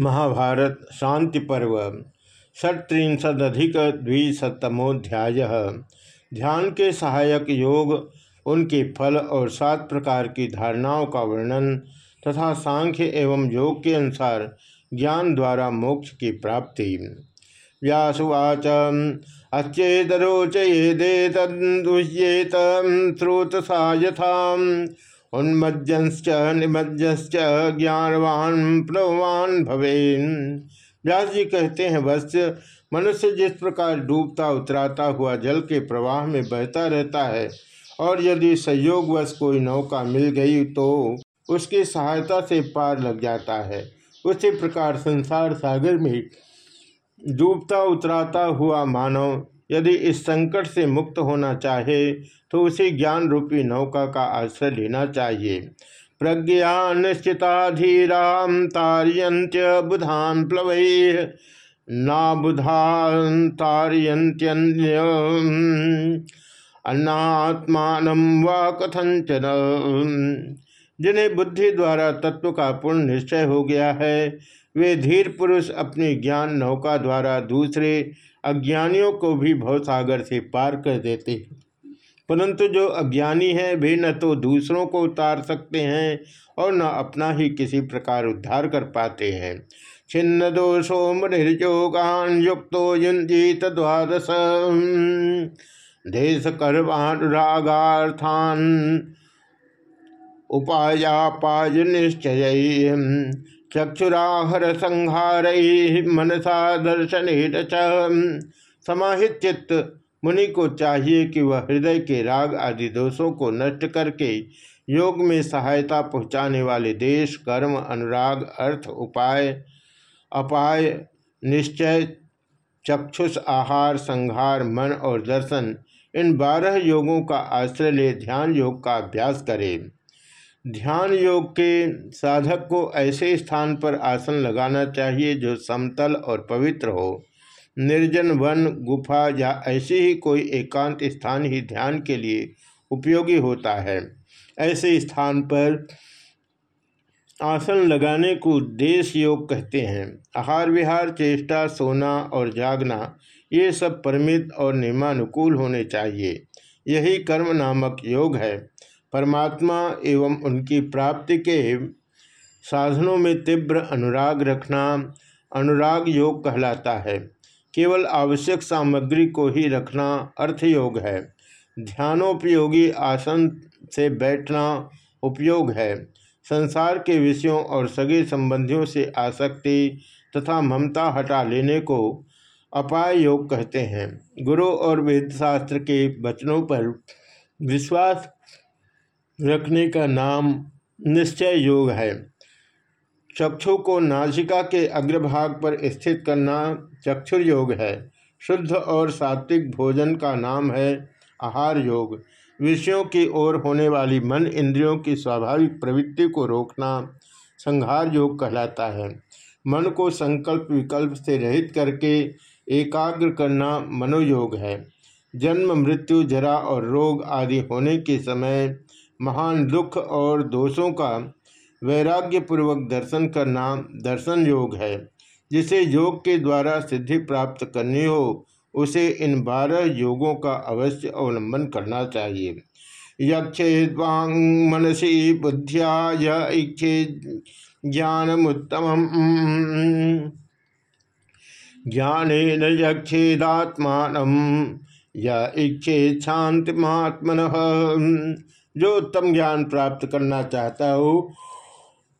महाभारत शांति पर्व षट्रिंशदधिक द्विशतमोध्याय ध्यान के सहायक योग, उनके फल और सात प्रकार की धारणाओं का वर्णन तथा सांख्य एवं योग के अनुसार ज्ञान द्वारा मोक्ष की प्राप्ति। व्यासुवाच अच्छेदरोचये तदुह्येत स्रोतसा यथा उन्मज्जंश्च, निमज्जश्च, ज्ञानवान प्लवान भवेन। व्यास जी कहते हैं वत्स्य मनुष्य जिस प्रकार डूबता, उतराता हुआ जल के प्रवाह में बहता रहता है, और यदि संयोगवश कोई नौका मिल गई तो उसकी सहायता से पार लग जाता है। उसी प्रकार संसार सागर में डूबता, उतराता हुआ मानव यदि इस संकट से मुक्त होना चाहे तो उसी ज्ञान रूपी नौका का आश्रय लेना चाहिए। प्रज्ञा निश्चिता धीरा तारियंत्य बुधान प्लव ना बुधान तारियंत्यन्य अन्नात्मान व कथंचन जिन्हें बुद्धि द्वारा तत्व का पूर्ण निश्चय हो गया है, वे धीर पुरुष अपनी ज्ञान नौका द्वारा दूसरे अज्ञानियों को भी भवसागर से पार कर देते हैं। परंतु जो अज्ञानी है, वे न तो दूसरों को उतार सकते हैं और न अपना ही किसी प्रकार उद्धार कर पाते हैं। छिन्न दोषो निर्योगान युक्तो युंजीत द्वादश देश कर्मानुरागार्थान उपायापाय निश्चय चक्षुराहर संहार मनसा दर्शन समाहित चित्त मुनि को चाहिए कि वह हृदय के राग आदि दोषों को नष्ट करके योग में सहायता पहुँचाने वाले देश, कर्म, अनुराग, अर्थ, उपाय, अपाय, निश्चय, चक्षुष, आहार, संहार, मन और दर्शन इन बारह योगों का आश्रय ले ध्यान योग का अभ्यास करे। ध्यान योग के साधक को ऐसे स्थान पर आसन लगाना चाहिए जो समतल और पवित्र हो। निर्जन वन, गुफा या ऐसे ही कोई एकांत स्थान ही ध्यान के लिए उपयोगी होता है। ऐसे स्थान पर आसन लगाने को देश योग कहते हैं। आहार विहार, चेष्टा, सोना और जागना, ये सब परमित और नियमानुकूल होने चाहिए। यही कर्म नामक योग है। परमात्मा एवं उनकी प्राप्ति के साधनों में तीव्र अनुराग रखना अनुराग योग कहलाता है। केवल आवश्यक सामग्री को ही रखना अर्थ योग है। ध्यानोपयोगी आसन से बैठना उपयोग है। संसार के विषयों और सगे संबंधियों से आसक्ति तथा ममता हटा लेने को अपाय योग कहते हैं। गुरु और वेदशास्त्र के वचनों पर विश्वास रखने का नाम निश्चय योग है। चक्षु को नासिका के अग्रभाग पर स्थित करना चक्षुर योग है। शुद्ध और सात्विक भोजन का नाम है आहार योग। विषयों की ओर होने वाली मन इंद्रियों की स्वाभाविक प्रवृत्ति को रोकना संहार योग कहलाता है। मन को संकल्प विकल्प से रहित करके एकाग्र करना मनोयोग है। जन्म, मृत्यु, जरा और रोग आदि होने के समय महान दुख और दोषों का वैराग्य पूर्वक दर्शन करना दर्शन योग है। जिसे योग के द्वारा सिद्धि प्राप्त करनी हो, उसे इन बारह योगों का अवश्य अवलंबन करना चाहिए। यक्षे यक्षेद्वांग मनसी बुद्धिया इच्छे ज्ञानमुत्तम ज्ञान यक्षेदात्मान या इच्छे शांतिमात्मन जो उत्तम ज्ञान प्राप्त करना चाहता हो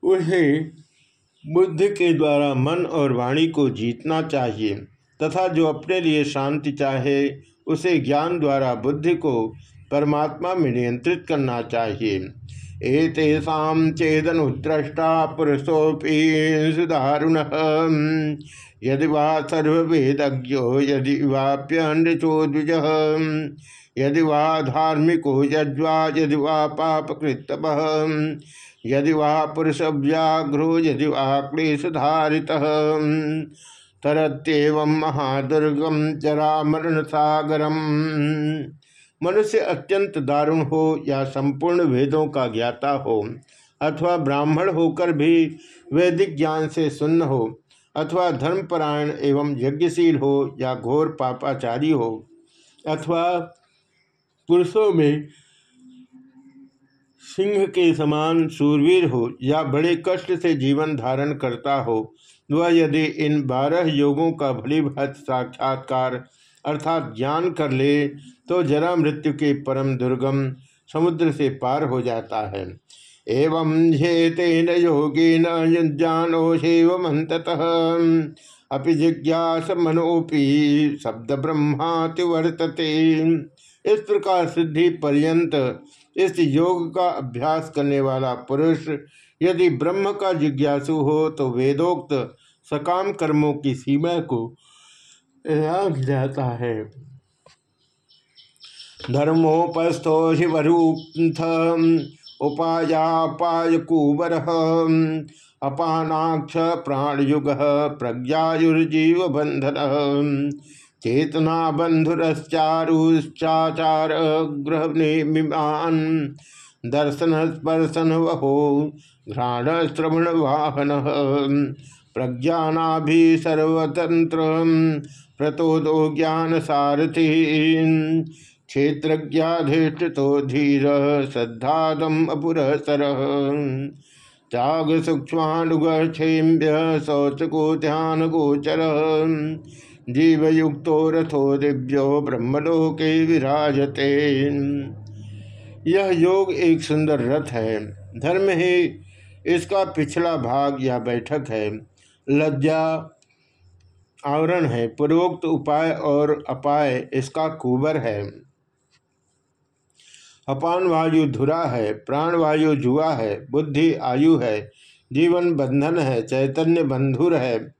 उसे बुद्धि के द्वारा मन और वाणी को जीतना चाहिए, तथा जो अपने लिए शांति चाहे, उसे ज्ञान द्वारा बुद्धि को परमात्मा में नियंत्रित करना चाहिए। एतेषा चेदनुद्रष्टा पुरुषोपी सुदारुण। यदि वा सर्वेदज्ञो यदि वाप्यनृचो द्विज यदि वा धार्मिको यज्वा यदि वा पापकृतप यदि वा पुरुष व्याघ्रो यदि वा क्लेशधारितः। तरत्यव महादुर्गम जरा मरण सागरम मनुष्य अत्यंत दारुण हो या संपूर्ण वेदों का ज्ञाता हो, अथवा ब्राह्मण होकर भी वैदिक ज्ञान से सुन्न हो, अथवा धर्मपरायण एवं यज्ञशील हो या घोर पापाचारी हो, अथवा पुरुषों में सिंह के समान सूरवीर हो या बड़े कष्ट से जीवन धारण करता हो, वह यदि इन बारह योगों का भली भात साक्षात्कार अर्थात ज्ञान कर ले तो जरा मृत्यु के परम दुर्गम समुद्र से पार हो जाता है। एवं ये तेन योगेन जानो मंत अपि जिज्ञास मनोपी शब्द ब्रह्माति वर्तते। इस प्रकार सिद्धि पर्यंत इस योग का अभ्यास करने वाला पुरुष यदि ब्रह्म का जिज्ञासु हो तो वेदोक्त सकाम कर्मों की सीमा को जाता है। धर्मोपस्थो शिवरूप उपायापाय कुबर अपानाक्ष प्राणयुग प्रज्ञायुर्जीव बंधन चेतना बंधुरश्चारुश्चाचार गृहनिमान दर्शन स्पर्शन वहो घ्राण श्रवण वाहन प्रज्ञानाभि सर्वतंत्र प्रतोदो ज्ञान सारथि क्षेत्रज्ञाधिष्ठितो धीर श्रद्धादम अपुरसर त्याग सूक्ष्मानुगेम्य शौचको ध्यान गोचर जीवयुक्तो रथो दिव्यो ब्रह्मलोके विराजते। यह योग एक सुंदर रथ है। धर्म ही इसका पिछला भाग या बैठक है। लज्जा आवरण है। पूर्वोक्त उपाय और अपाय इसका कुबर है। अपान वायु धुरा है। प्राण वायु जुआ है। बुद्धि आयु है। जीवन बंधन है। चैतन्य बंधुर है।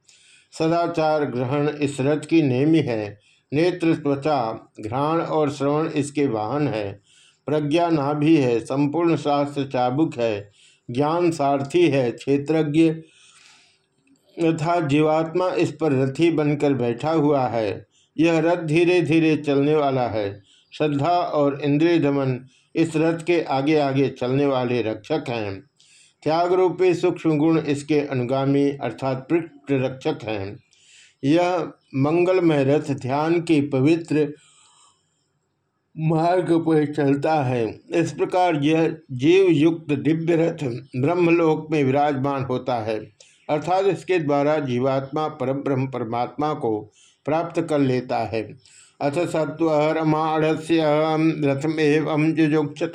सदाचार ग्रहण इस रथ की नेमी है। नेत्र, त्वचा, घ्राण और श्रवण इसके वाहन है। प्रज्ञा नाभि है, संपूर्ण शास्त्र चाबुक है, ज्ञान सारथी है, क्षेत्रज्ञ तथा जीवात्मा इस पर रथी बनकर बैठा हुआ है। यह रथ धीरे धीरे चलने वाला है। श्रद्धा और इंद्रिय दमन इस रथ के आगे आगे चलने वाले रक्षक हैं। त्याग रूपी सूक्ष्म गुण इसके अनुगामी अर्थात रक्षक हैं। यह मंगलमय रथ ध्यान के पवित्र मार्ग पर चलता है। इस प्रकार यह जीव युक्त दिव्य रथ ब्रह्मलोक में विराजमान होता है। अर्थात इसके द्वारा जीवात्मा परब्रह्म परमात्मा को प्राप्त कर लेता है। अथ सत्वरमाढ़ से रथमेव जुजुक्षत।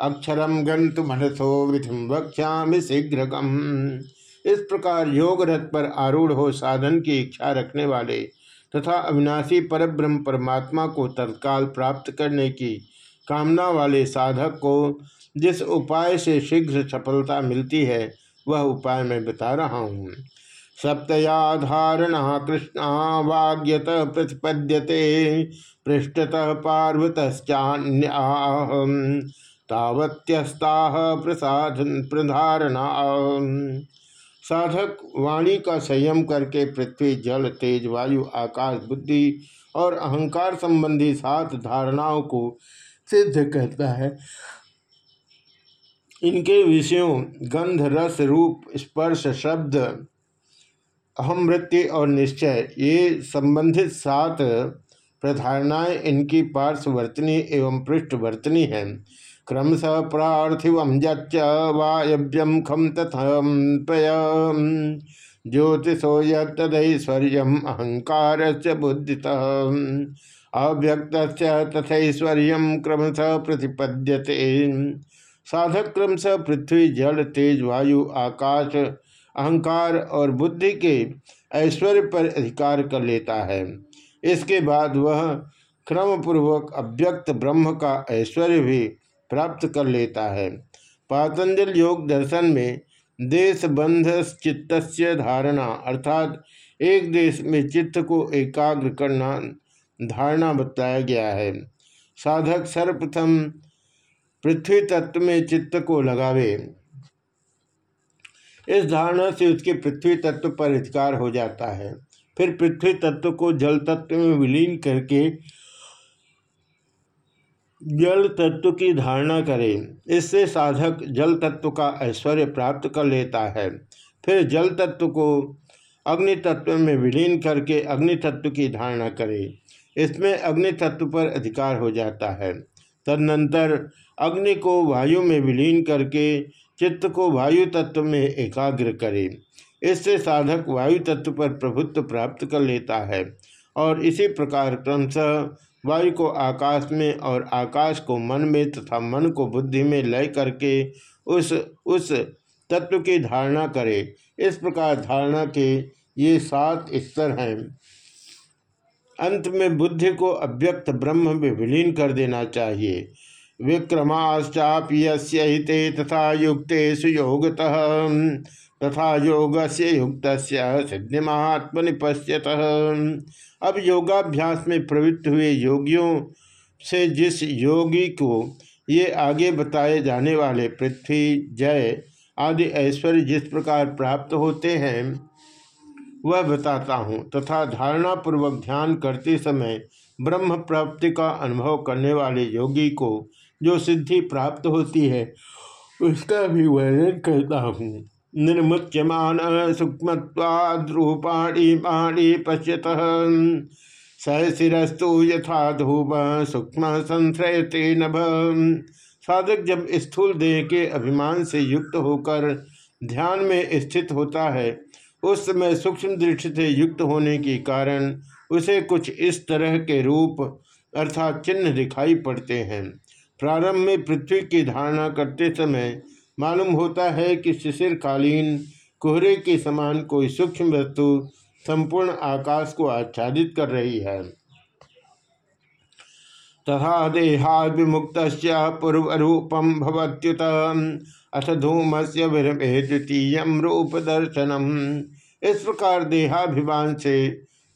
अक्षरम गंतु मनसो विधिम वक्ष्यामि शीघ्र इस प्रकार योग रथ पर आरूढ़ हो साधन की इच्छा रखने वाले तथा अविनाशी परब्रह्म परमात्मा को तत्काल प्राप्त करने की कामना वाले साधक को जिस उपाय से शीघ्र सफलता मिलती है, वह उपाय मैं बता रहा हूँ। सप्तयाधारणा कृष्ण वाग्यत प्रतिपद्यते, पृष्ठतः पार्वतश्चान्या तावत्यस्ता प्रसाद प्रधारणा साधक वाणी का संयम करके पृथ्वी, जल, तेज, वायु, आकाश, बुद्धि और अहंकार संबंधी सात धारणाओं को सिद्ध करता है। इनके विषयों, गंध, रस, रूप, स्पर्श, शब्द अहम वृत्ति और निश्चय, ये संबंधित सात प्रधारणाएँ इनकी पार्श्ववर्तनी एवं पृष्ठवर्तनी हैं। क्रमश प्रार्थिव वायव्यम खम तथय ज्योतिषो यदैश्वर्य अहंकार से बुद्धि अव्यक्त तथैश्वर्य क्रमश प्रतिपद्यते। साधक क्रमश पृथ्वी, जल, तेज, वायु, आकाश, अहंकार और बुद्धि के ऐश्वर्य पर अधिकार कर लेता है। इसके बाद वह क्रमपूर्वक अव्यक्त ब्रह्म का ऐश्वर्य भी प्राप्त कर लेता है। पातंजल योग दर्शन में देश बंध चित्त धारणा, अर्थात एक देश में चित्त को एकाग्र करना धारणा बताया गया है। साधक सर्वप्रथम पृथ्वी तत्व में चित्त को लगावे। इस धारणा से उसके पृथ्वी तत्व पर अधिकार हो जाता है। फिर पृथ्वी तत्व को जल तत्व में विलीन करके जल तत्व की धारणा करें। इससे साधक जल तत्व का ऐश्वर्य प्राप्त कर लेता है। फिर जल तत्व को अग्नि तत्व में विलीन करके अग्नि तत्व की धारणा करे। इसमें अग्नि तत्व पर अधिकार हो जाता है। तदनंतर अग्नि को वायु में विलीन करके चित्त को वायु तत्व में एकाग्र करे। इससे साधक वायु तत्व पर प्रभुत्व प्राप्त कर लेता है और इसी प्रकार क्रमशः वायु को आकाश में और आकाश को मन में तथा मन को बुद्धि में लय करके उस उस तत्व की धारणा करे। इस प्रकार धारणा के ये सात स्तर हैं। अंत में बुद्धि को अव्यक्त ब्रह्म में विलीन कर देना चाहिए। विक्रमाश्चाप्य हिते तथा युक्ते सुयोगतः तथा योग से युक्त सिद्धिमात्मनि पश्यत अब योगाभ्यास में प्रवृत्त हुए योगियों से जिस योगी को ये आगे बताए जाने वाले पृथ्वी, जय आदि ऐश्वर्य जिस प्रकार प्राप्त होते हैं, वह बताता हूँ। तथा धारणा पूर्वक ध्यान करते समय ब्रह्म प्राप्ति का अनुभव करने वाले योगी को जो सिद्धि प्राप्त होती है, उसका भी वर्णन करता हूँ। निर्मुच्यमान सूक्ष्मत्वाद्रूपाणी पाणी पश्यत। सहशिस्तु यथा धूप सूक्ष्म संश्रयते नभ। साधक जब स्थूल देह के अभिमान से युक्त होकर ध्यान में स्थित होता है। उस समय सूक्ष्म दृष्टि से युक्त होने के कारण उसे कुछ इस तरह के रूप अर्थात चिन्ह दिखाई पड़ते हैं। प्रारंभ में पृथ्वी की धारणा करते समय मालूम होता है कि शिशिरकालीन कोहरे के समान कोई सूक्ष्म वस्तु संपूर्ण आकाश को आच्छादित कर रही है। तथा देहा पूर्व रूपम भवत्युत अथ धूम से द्वितीय रूप दर्शनम इस प्रकार देहाभिमान से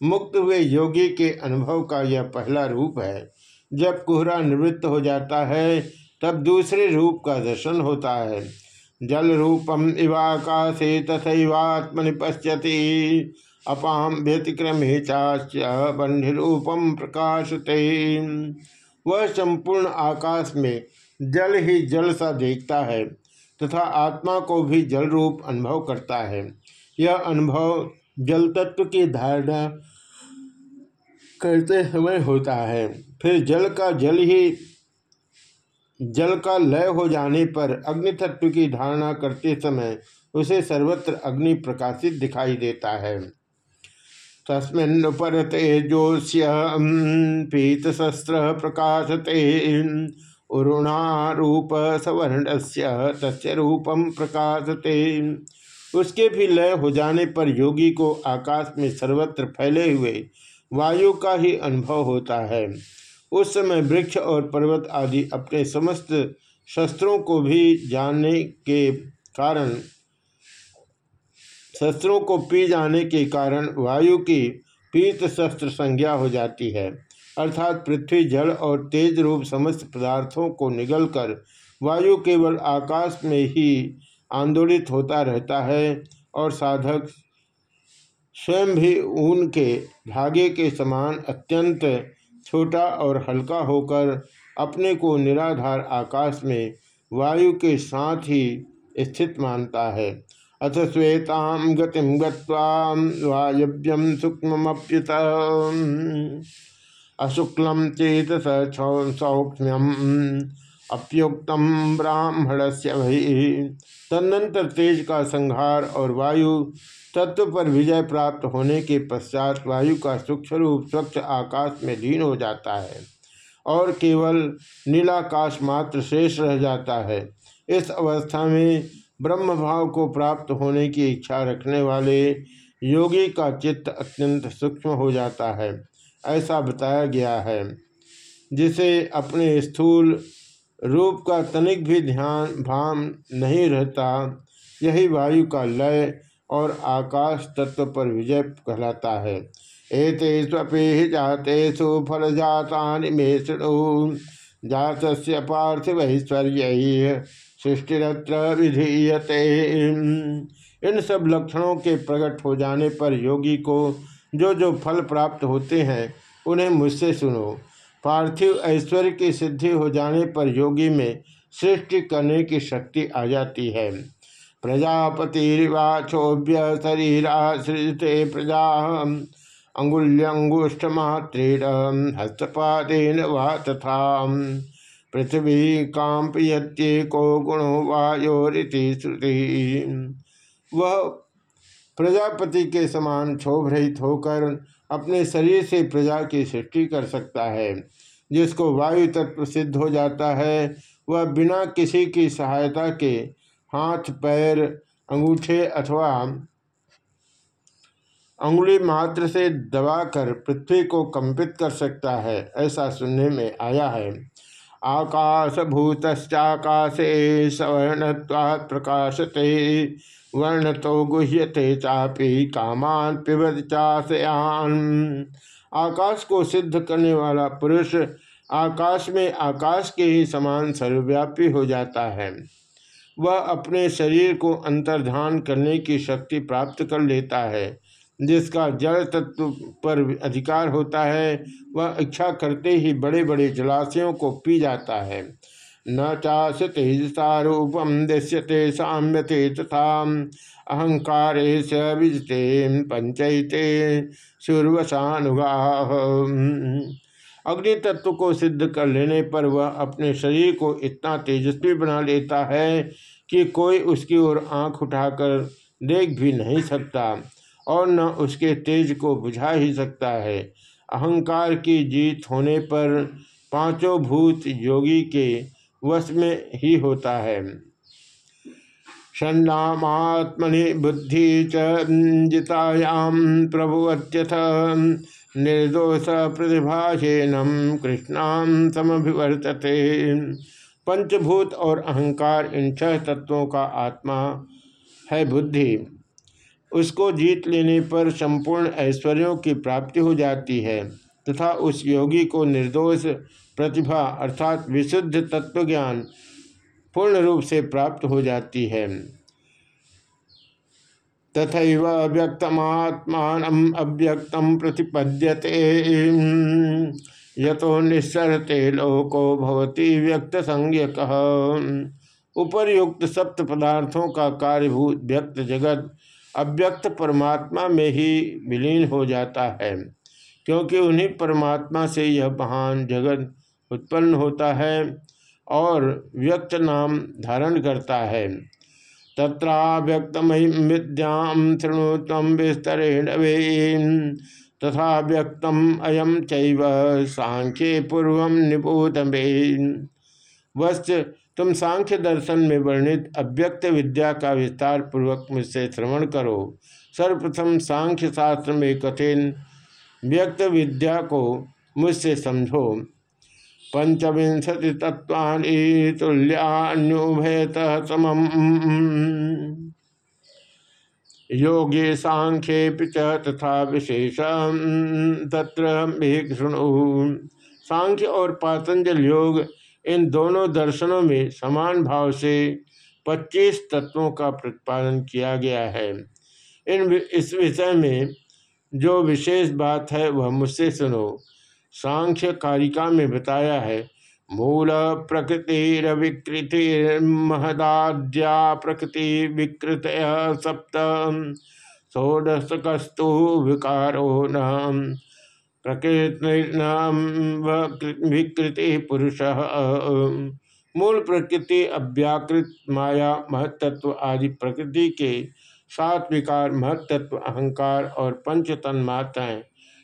मुक्त हुए योगी के अनुभव का यह पहला रूप है। जब कोहरा निवृत्त हो जाता है तब दूसरे रूप का दर्शन होता है। जल रूपम इवाकाशे तथैवात्मनि पश्यति अपाम व्यतिक्रमे चाश्य बंधिरूपम प्रकाशते। वह संपूर्ण आकाश में जल ही जल सा देखता है तथा आत्मा को भी जल रूप अनुभव करता है। यह अनुभव जल तत्व की धारणा करते समय होता है। फिर जल का जल ही जल का लय हो जाने पर अग्नि तत्व की धारणा करते समय उसे सर्वत्र अग्नि प्रकाशित दिखाई देता है। तस्मिन् परते जोश्य पीत शस्त्र प्रकाशते। उरुणारूप सवर्ण से रूपम प्रकाशते। उसके भी लय हो जाने पर योगी को आकाश में सर्वत्र फैले हुए वायु का ही अनुभव होता है। उस समय वृक्ष और पर्वत आदि अपने समस्त शस्त्रों को भी जानने के कारण, शस्त्रों को पी जाने के कारण वायु की पीत शस्त्र संज्ञा हो जाती है। अर्थात पृथ्वी, जल और तेज रूप समस्त पदार्थों को निगलकर वायु केवल आकाश में ही आंदोलित होता रहता है और साधक स्वयं भी उनके धागे के समान अत्यंत छोटा और हल्का होकर अपने को निराधार आकाश में वायु के साथ ही स्थित मानता है। अथ श्वेताम गतिम गायव्यम सूक्ष्मप्युत अशुक्लम चेत सौक्ष्म्यम अप्युक्तम ब्राह्मण से वही। तदनंतर तेज का संहार और वायु तत्व पर विजय प्राप्त होने के पश्चात वायु का सूक्ष्म रूप स्वच्छ आकाश में लीन हो जाता है और केवल नीलाकाश मात्र शेष रह जाता है। इस अवस्था में ब्रह्म भाव को प्राप्त होने की इच्छा रखने वाले योगी का चित्त अत्यंत सूक्ष्म हो जाता है, ऐसा बताया गया है, जिसे अपने स्थूल रूप का तनिक भी ध्यान, भान नहीं रहता। यही वायु का लय और आकाश तत्व पर विजय कहलाता है। एते स्वपे जातेषु जाता मे शृणु पार्थिव ऐश्वर्य सृष्टिरत्र विधीयते। इन सब लक्षणों के प्रकट हो जाने पर योगी को जो जो फल प्राप्त होते हैं, उन्हें मुझसे सुनो। पार्थिव ऐश्वर्य की सिद्धि हो जाने पर योगी में सृष्टि करने की शक्ति आ जाती है। प्रजापतिवाचोभ्य शरीराश्रिते प्रजा अंगुल्यंगुष्ठमात्रेण हस्तपादेन वा तथा पृथ्वी कांपयत्येको गुणो वायोरिति श्रुति। वह प्रजापति के समान क्षोभ रहित होकर अपने शरीर से प्रजा की सृष्टि कर सकता है, जिसको वायु तत्व सिद्ध हो जाता है। वह बिना किसी की सहायता के हाथ, पैर, अंगूठे अथवा अंगुली मात्र से दबाकर पृथ्वी को कंपित कर सकता है, ऐसा सुनने में आया है। आकाश भूतश्चाकाशे सवर्ण प्रकाशते वर्ण तो गुह्यते चापी कामान पिबद चाशयान। आकाश को सिद्ध करने वाला पुरुष आकाश में आकाश के ही समान सर्वव्यापी हो जाता है। वह अपने शरीर को अंतर्धान करने की शक्ति प्राप्त कर लेता है, जिसका जल तत्व पर अधिकार होता है। वह इच्छा करते ही बड़े बड़े जलाशयों को पी जाता है। न चाश तेजसा रूपम दृश्यते साम्यते तथा अहंकार पंचयते सूर्वसानुगा अग्नि तत्व को सिद्ध कर लेने पर वह अपने शरीर को इतना तेजस्वी बना लेता है कि कोई उसकी ओर आँख उठाकर देख भी नहीं सकता और न उसके तेज को बुझा ही सकता है। अहंकार की जीत होने पर पाँचों भूत योगी के वश में ही होता है। षण्णात्मनि बुद्धि चितायाम प्रभुवत्यथ। निर्दोष प्रतिभाषेनम कृष्णाम समभिवर्तते। पंचभूत और अहंकार इन छह तत्वों का आत्मा है बुद्धि। उसको जीत लेने पर संपूर्ण ऐश्वर्यों की प्राप्ति हो जाती है तथा उस योगी को निर्दोष प्रतिभा अर्थात विशुद्ध तत्वज्ञान पूर्ण रूप से प्राप्त हो जाती है। तथा व्यक्तमात्मान अव्यक्तम प्रतिपद्यते। यतो निस्सरते लोको भवती व्यक्त संज्ञक उपरयुक्त सप्त पदार्थों का कार्यभूत व्यक्त जगत अव्यक्त परमात्मा में ही विलीन हो जाता है, क्योंकि उन्हीं परमात्मा से यह महान जगत उत्पन्न होता है और व्यक्त नाम धारण करता है। तत्राव्यक्तमिद्याम शृणु तम विस्तरेण तथा व्यक्तम अयम चैव सांख्ये पूर्व निबोध वस्त तुम सांख्य दर्शन में वर्णित अव्यक्त विद्या का विस्तार पूर्वक मुझसे श्रवण करो। सर्वप्रथम सांख्य शास्त्र में कठिन व्यक्त विद्या को मुझसे समझो। पंचविंशति तत्वानि तुल्यान्युभयत समम। योगे सांख्ये तथा विशेष तत्र शृणु सांख्य और पातंजल योग इन दोनों दर्शनों में समान भाव से 25 तत्वों का प्रतिपादन किया गया है। इन इस विषय में जो विशेष बात है वह मुझसे सुनो। सांख्य कारिका में बताया है, मूल प्रकृति महदाद्या प्रकृति विकृत सप्त षोडशकस्तु विकारो न विकृति पुरुष मूल प्रकृति, अव्याकृत, माया महत्त्व आदि प्रकृति के सात विकार महत्त्व अहंकार और पंचतन मात्राएँ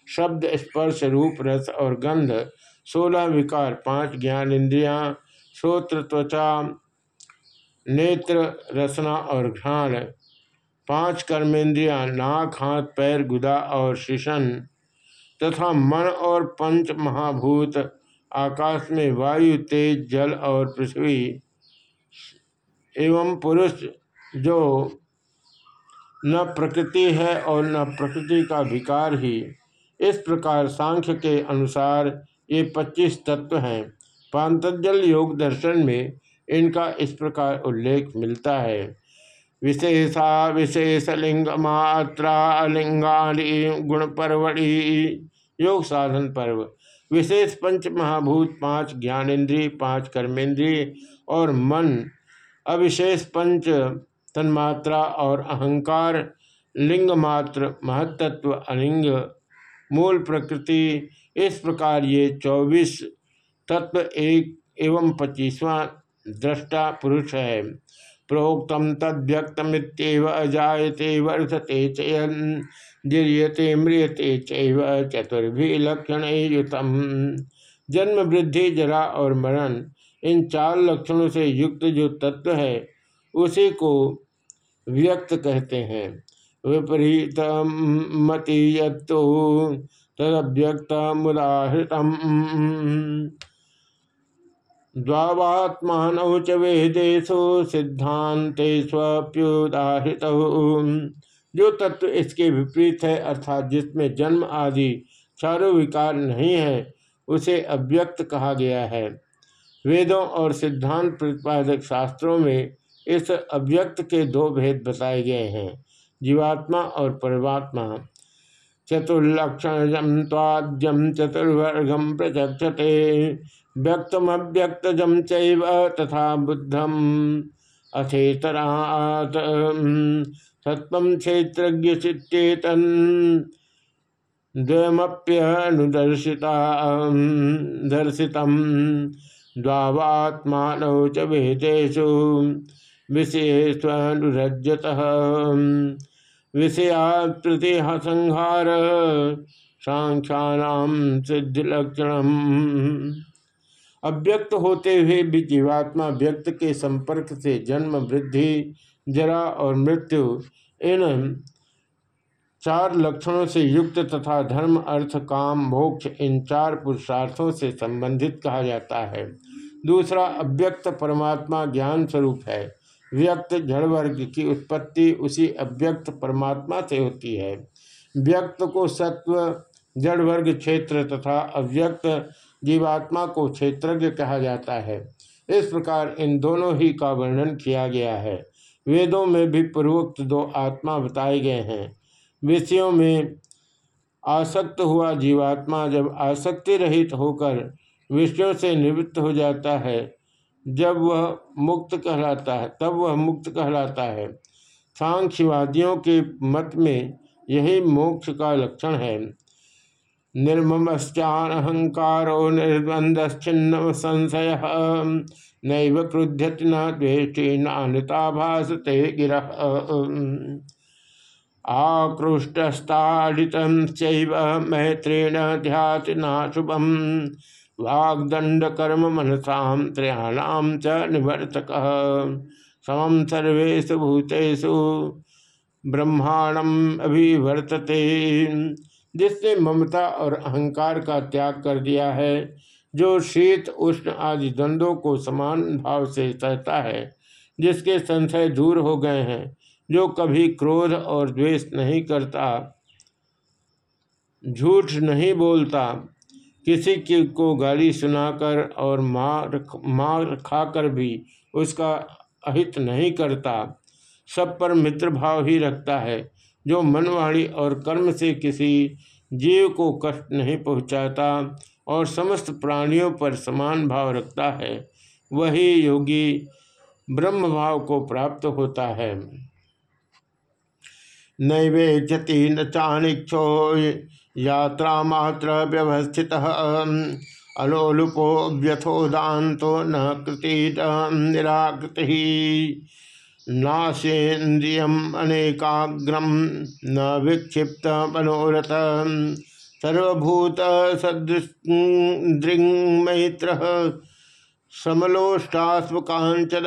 शब्द स्पर्श रूप रस और गंध। सोलह विकार, पाँच ज्ञान इंद्रियाँ, श्रोत्र त्वचा, नेत्र रसना और घ्राण। पाँच कर्मेंद्रियाँ, नाक, हाथ, पैर, गुदा और शिशन। तथा मन और पंच महाभूत, आकाश में वायु, तेज, जल और पृथ्वी। एवं पुरुष जो न प्रकृति है और न प्रकृति का विकार ही। इस प्रकार सांख्य के अनुसार ये पच्चीस तत्व हैं। पांतजल योग दर्शन में इनका इस प्रकार उल्लेख मिलता है। विशेषा विशेष लिंग मात्रा लिंगाली गुण परवड़ी योग साधन पर्व। विशेष पंच महाभूत, पाँच ज्ञानेन्द्रिय, पाँच कर्मेंद्रिय और मन, अविशेष पंच तन्मात्रा और अहंकार लिंग मात्र महत्त्व अलिंग मूल प्रकृति, इस प्रकार ये चौबीस तत्व एक एवं पच्चीसवां दृष्टा पुरुष है। प्रोक्तम तद्यक्तमित्येव अजायते, वर्धते चयन, जीर्यते, म्रियते चैव चतुर्भि लक्षण युतम। जन्म, वृद्धि, जरा और मरण, इन चार लक्षणों से युक्त जो तत्व है, उसी को व्यक्त कहते हैं। विपरीत तदव्यक्त मुदाहृतम द्वात्मान च वेदेशु सिद्धांतेष्वप्युदाहृत जो तत्व इसके विपरीत है, अर्थात जिसमें जन्म आदि चारों विकार नहीं है, उसे अव्यक्त कहा गया है। वेदों और सिद्धांत प्रतिपादक शास्त्रों में इस अव्यक्त के दो भेद बताए गए हैं। जीवात्मा और परमात्मा। चतुर्लक्षण ताद्यम चतुर्वर्गम प्रचक्षते। व्यक्तमव्यक्तजम चैव तथा बुद्धम। अथेतरात सत्व क्षेत्रज्ञ चित्तेतन द्वयमप्यनुदर्शिता दर्शित द्वावात्मान च भेदेशु विषयेष्वनुरजत विषया संहार सांख्या सिद्धिलक्षण अव्यक्त होते हुए भी जीवात्मा व्यक्त के संपर्क से जन्म, वृद्धि, जरा और मृत्यु, इन चार लक्षणों से युक्त तथा धर्म, अर्थ, काम, मोक्ष, इन चार पुरुषार्थों से संबंधित कहा जाता है। दूसरा, अव्यक्त परमात्मा ज्ञान स्वरूप है। व्यक्त जड़ वर्ग की उत्पत्ति उसी अव्यक्त परमात्मा से होती है। व्यक्त को सत्व जड़ वर्ग क्षेत्र तथा अव्यक्त जीवात्मा को क्षेत्रज्ञ कहा जाता है। इस प्रकार इन दोनों ही का वर्णन किया गया है। वेदों में भी पूर्वोक्त दो आत्मा बताए गए हैं। विषयों में आसक्त हुआ जीवात्मा जब आसक्ति रहित होकर विषयों से निवृत्त हो जाता है जब वह मुक्त कहलाता है, तब वह मुक्त कहलाता है। सांख्यवादियों के मत में यही मोक्ष का लक्षण है। निर्ममश्चान अहंकारो निर्बंधश्चिन्न संशय, नैव क्रुध्यत न द्वेष्टि नानता भाषते गिरा। आकृष्टस्ताड़ित मैत्रेण ध्यातिना शुभम वाग्दंड कर्म मनसा त्रयाणाम च निवर्तक। समम सर्वेशु भूतेषु ब्रह्मांडम अभिवर्तते। जिसने ममता और अहंकार का त्याग कर दिया है, जो शीत, उष्ण आदि द्वंद्वों को समान भाव से सहता है, जिसके संशय दूर हो गए हैं, जो कभी क्रोध और द्वेष नहीं करता, झूठ नहीं बोलता किसी की को गाली सुनाकर और मार मार खाकर भी उसका अहित नहीं करता। सब पर मित्र भाव ही रखता है। जो मनवाणी और कर्म से किसी जीव को कष्ट नहीं पहुंचाता और समस्त प्राणियों पर समान भाव रखता है, वही योगी ब्रह्म भाव को प्राप्त होता है। नैवेक्षति न चाणिक्षो यात्रा मात्र व्यवस्थित अलोलुपो व्यथोदातो न कृति निराकृति। नाशेन्द्रियम अनेकाग्रम न विक्षिप्त मनोरथ, सर्वभूत सदृङ्मैत्र समलोष्टास्वकांचन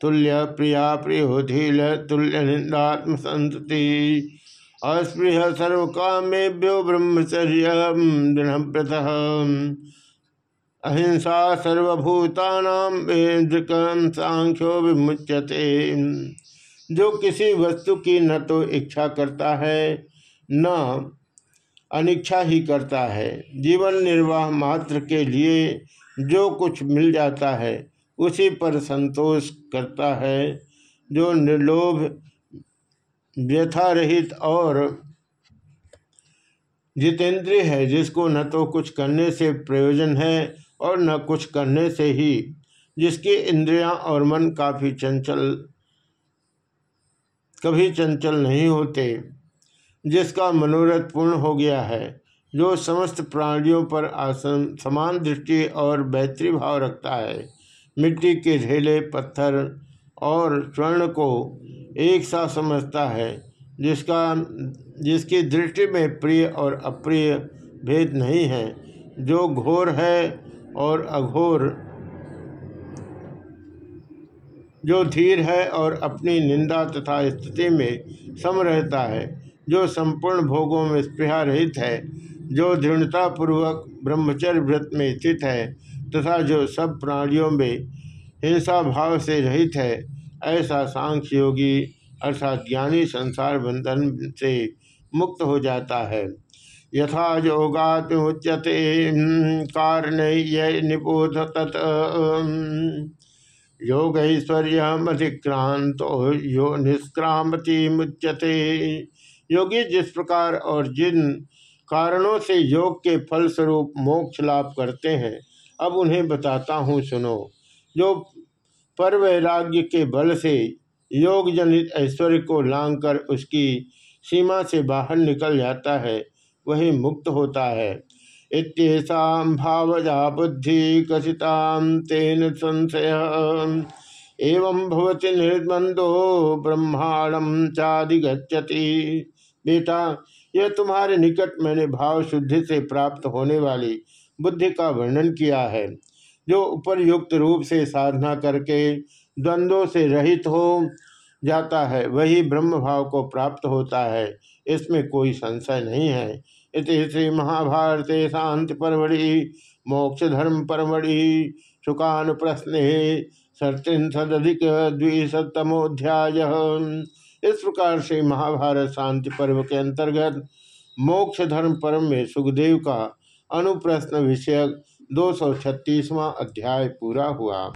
तुल्य प्रिया प्रियो धील तुल्य निंदात्म संतति अस्पृह सर्व कामेभ्यो ब्रह्मचर्य दृढ़व्रत अहिंसा सर्वभूतानाम सांख्यो विमुच्यते। जो किसी वस्तु की न तो इच्छा करता है, न अनिच्छा ही करता है। जीवन निर्वाह मात्र के लिए जो कुछ मिल जाता है, उसी पर संतोष करता है। जो निर्लोभ व्यथा रहित और जितेंद्रिय है, जिसको न तो कुछ करने से प्रयोजन है और न कुछ करने से ही, जिसकी इंद्रियाँ और मन काफ़ी चंचल, कभी चंचल नहीं होते, जिसका मनोरथ पूर्ण हो गया है, जो समस्त प्राणियों पर आसन, समान दृष्टि और बैतरी भाव रखता है। मिट्टी के ढेले, पत्थर और स्वर्ण को एक साथ समझता है, जिसका, जिसकी दृष्टि में प्रिय और अप्रिय भेद नहीं है, जो घोर है और अघोर, जो धीर है और अपनी निंदा तथा स्थिति में सम रहता है, जो संपूर्ण भोगों में स्पृहा रहित है, जो दृढ़तापूर्वक ब्रह्मचर्य व्रत में स्थित है, तथा जो सब प्राणियों में हिंसा भाव से रहित है ऐसा सांख्य योगी अर्थात ज्ञानी संसार बंधन से मुक्त हो जाता है। यथा योगात्मुच्यते कारण निबोध तत् योग ऐश्वर्यमधिक्रांत यो निष्क्रामति मुच्यते। योगी जिस प्रकार और जिन कारणों से योग के फल स्वरूप मोक्ष लाभ करते हैं, अब उन्हें बताता हूँ सुनो। जो पर वैराग्य के बल से योग जनित ऐश्वर्य को लांग कर उसकी सीमा से बाहर निकल जाता है, वही मुक्त होता है। इतना भावजा बुद्धि कथिता तेन संशय। एवं भवति निर्बंधो ब्रह्मांडम चादि गच्छति बेटा, यह तुम्हारे निकट मैंने भाव शुद्धि से प्राप्त होने वाली बुद्धि का वर्णन किया है। जो उपरयुक्त रूप से साधना करके द्वंद्वों से रहित हो जाता है, वही ब्रह्म भाव को प्राप्त होता है। इसमें कोई संशय नहीं है। इस श्री महाभारत शांति परमढ़ि मोक्ष धर्म परमढ़ि शुकान प्रश्न सत्रिशदिक द्विशतमोध्याय इस प्रकार से महाभारत शांति पर्व के अंतर्गत मोक्ष धर्म पर्व में सुखदेव का अनुप्रश्न विषयक दो अध्याय पूरा हुआ।